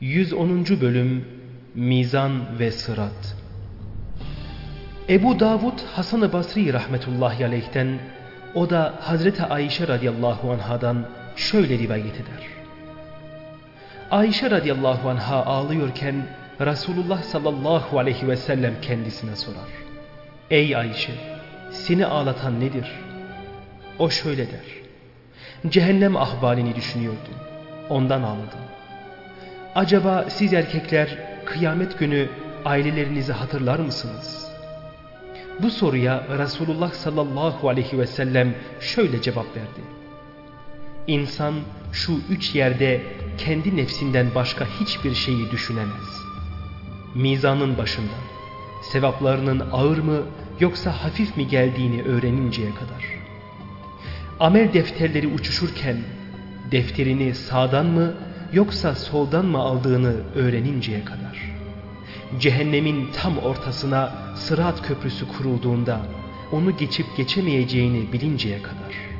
110. Bölüm Mizan ve Sırat Ebu Davud Hasan-ı Basri rahmetullahi aleyhten o da Hazreti Ayşe radıyallahu anhadan şöyle rivayet eder. Ayşe radıyallahu anha ağlıyorken Resulullah sallallahu aleyhi ve sellem kendisine sorar. Ey Ayşe seni ağlatan nedir? O şöyle der. Cehennem ahvalini düşünüyordum. Ondan ağladım. Acaba siz erkekler kıyamet günü ailelerinizi hatırlar mısınız? Bu soruya Resulullah sallallahu aleyhi ve sellem şöyle cevap verdi. İnsan şu üç yerde kendi nefsinden başka hiçbir şeyi düşünemez. Mizanın başında sevaplarının ağır mı yoksa hafif mi geldiğini öğreninceye kadar. Amel defterleri uçuşurken defterini sağdan mı yoksa soldan mı aldığını öğreninceye kadar. Cehennemin tam ortasına sırat köprüsü kurulduğunda onu geçip geçemeyeceğini bilinceye kadar.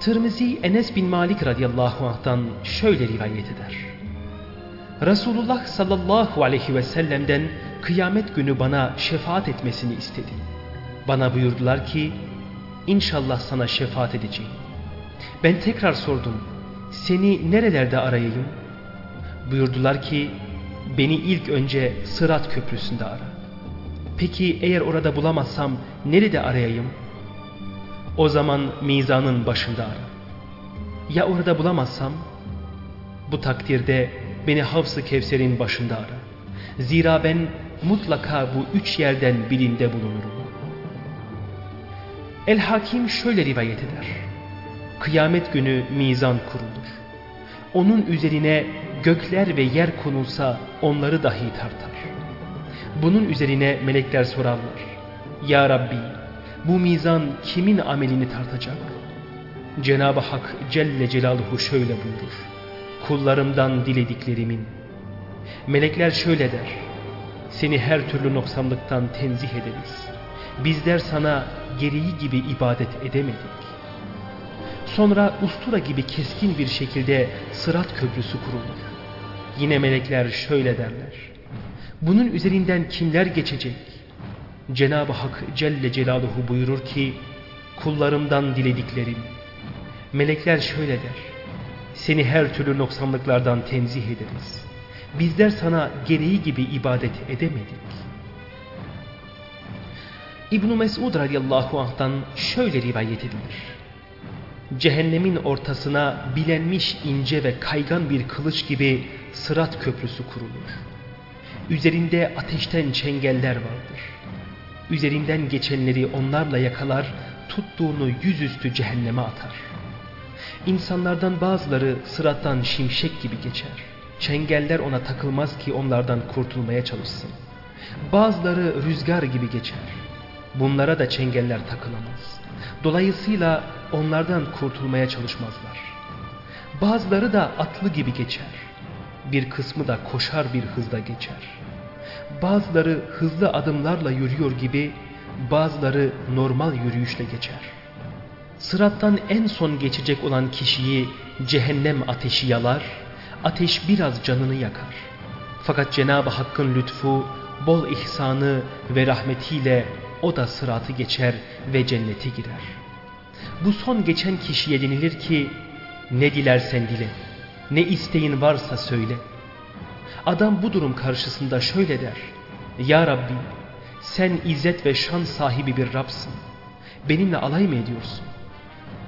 Tirmizi Enes bin Malik radıyallahu anh'tan şöyle rivayet eder. Resulullah sallallahu aleyhi ve sellem'den kıyamet günü bana şefaat etmesini istedi. Bana buyurdular ki inşallah sana şefaat edeceğim. Ben tekrar sordum seni nerelerde arayayım? Buyurdular ki beni ilk önce Sırat Köprüsü'nde ara. Peki eğer orada bulamazsam nerede arayayım? O zaman mizanın başında ara. Ya orada bulamazsam? Bu takdirde beni Havs-ı Kevser'in başında ara. Zira ben mutlaka bu üç yerden birinde bulunurum. El-Hakim şöyle rivayet eder. Kıyamet günü mizan kurulur. Onun üzerine gökler ve yer konulsa onları dahi tartar. Bunun üzerine melekler sorarlar. Ya Rabbi bu mizan kimin amelini tartacak? Cenab-ı Hak Celle Celaluhu şöyle buyurur. Kullarımdan dilediklerimin. Melekler şöyle der. Seni her türlü noksanlıktan tenzih ederiz. Bizler sana gereği gibi ibadet edemedik. Sonra ustura gibi keskin bir şekilde sırat köprüsü kurulur. Yine melekler şöyle derler. Bunun üzerinden kimler geçecek? Cenab-ı Hak Celle Celaluhu buyurur ki kullarımdan dilediklerim. Melekler şöyle der. Seni her türlü noksanlıklardan tenzih ederiz. Bizler sana gereği gibi ibadet edemedik. İbn Mesud radıyallahu anh'tan şöyle rivayet edilir. Cehennemin ortasına bilenmiş ince ve kaygan bir kılıç gibi sırat köprüsü kurulur. Üzerinde ateşten çengeller vardır. Üzerinden geçenleri onlarla yakalar, tuttuğunu yüzüstü cehenneme atar. İnsanlardan bazıları sırattan şimşek gibi geçer. Çengeller ona takılmaz ki onlardan kurtulmaya çalışsın. Bazıları rüzgar gibi geçer. Bunlara da çengeller takılamaz. Dolayısıyla onlardan kurtulmaya çalışmazlar. Bazıları da atlı gibi geçer. Bir kısmı da koşar bir hızda geçer. Bazıları hızlı adımlarla yürüyor gibi, bazıları normal yürüyüşle geçer. Sırattan en son geçecek olan kişiyi cehennem ateşi yalar, ateş biraz canını yakar. Fakat Cenab-ı Hakk'ın lütfu, bol ihsanı ve rahmetiyle o da sıratı geçer ve cennete girer. Bu son geçen kişiye denilir ki ne dilersen dile, ne isteğin varsa söyle. Adam bu durum karşısında şöyle der. Ya Rabbi sen izzet ve şan sahibi bir Rabsın. Benimle alay mı ediyorsun?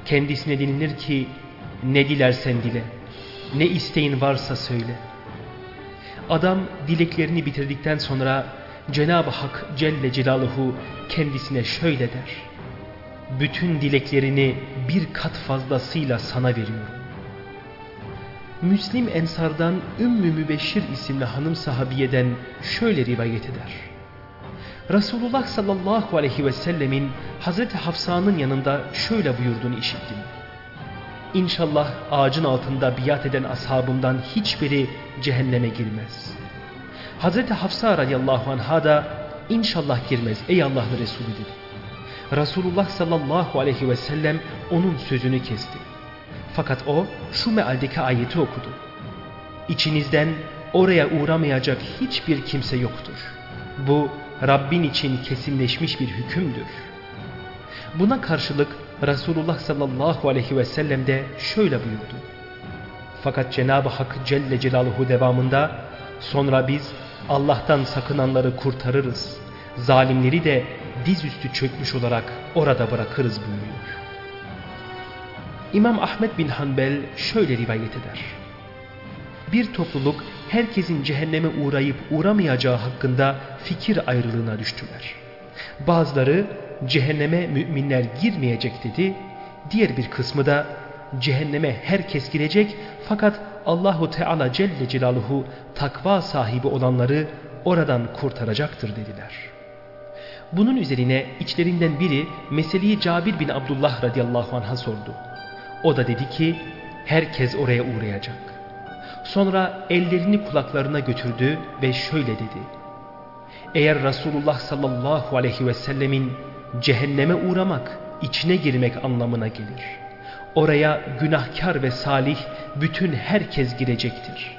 Kendisine denilir ki ne dilersen dile, ne isteğin varsa söyle. Adam dileklerini bitirdikten sonra Cenab-ı Hak Celle Celaluhu kendisine şöyle der. Bütün dileklerini bir kat fazlasıyla sana veriyorum. Müslim Ensar'dan Ümmü Mübeşşir isimli hanım sahabiyeden şöyle rivayet eder. Resulullah sallallahu aleyhi ve sellemin Hazreti Hafsa'nın yanında şöyle buyurduğunu işittim. İnşallah ağacın altında biat eden ashabımdan hiçbiri cehenneme girmez. Hazreti Hafsa radıyallahu anha da inşallah girmez ey Allah'ın Resulü dedi. Resulullah sallallahu aleyhi ve sellem onun sözünü kesti. Fakat o şu mealdeki ayeti okudu. İçinizden oraya uğramayacak hiçbir kimse yoktur. Bu Rabbin için kesinleşmiş bir hükümdür. Buna karşılık Resulullah sallallahu aleyhi ve sellem de şöyle buyurdu. Fakat Cenab-ı Hak Celle Celaluhu devamında sonra biz Allah'tan sakınanları kurtarırız. Zalimleri de dizüstü çökmüş olarak orada bırakırız buyuruyor. İmam Ahmet bin Hanbel şöyle rivayet eder. Bir topluluk herkesin cehenneme uğrayıp uğramayacağı hakkında fikir ayrılığına düştüler. Bazıları cehenneme müminler girmeyecek dedi. Diğer bir kısmı da cehenneme herkes girecek fakat Allahu Teala Celle Celaluhu takva sahibi olanları oradan kurtaracaktır dediler. Bunun üzerine içlerinden biri meseleyi Cabir bin Abdullah radıyallahu anh'a sordu. O da dedi ki herkes oraya uğrayacak. Sonra ellerini kulaklarına götürdü ve şöyle dedi. Eğer Resulullah sallallahu aleyhi ve sellemin cehenneme uğramak, içine girmek anlamına gelir. Oraya günahkar ve salih bütün herkes girecektir.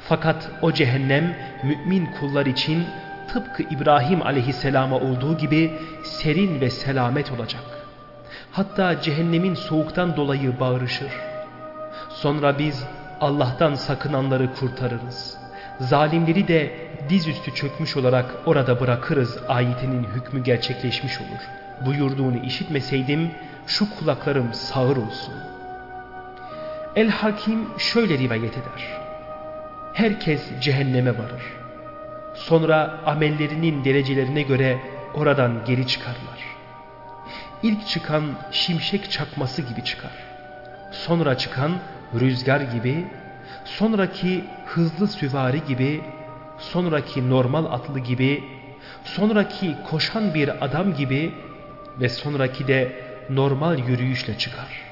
Fakat o cehennem mümin kullar için tıpkı İbrahim aleyhisselama olduğu gibi serin ve selamet olacak. Hatta cehennemin soğuktan dolayı bağırışır. Sonra biz Allah'tan sakınanları kurtarırız. Zalimleri de dizüstü çökmüş olarak orada bırakırız ayetinin hükmü gerçekleşmiş olur. Buyurduğunu işitmeseydim şu kulaklarım sağır olsun. El-Hakim şöyle rivayet eder. Herkes cehenneme varır. Sonra amellerinin derecelerine göre oradan geri çıkarlar. İlk çıkan şimşek çakması gibi çıkar. Sonra çıkan rüzgar gibi, sonraki hızlı süvari gibi, sonraki normal atlı gibi, sonraki koşan bir adam gibi ve sonraki de normal yürüyüşle çıkar.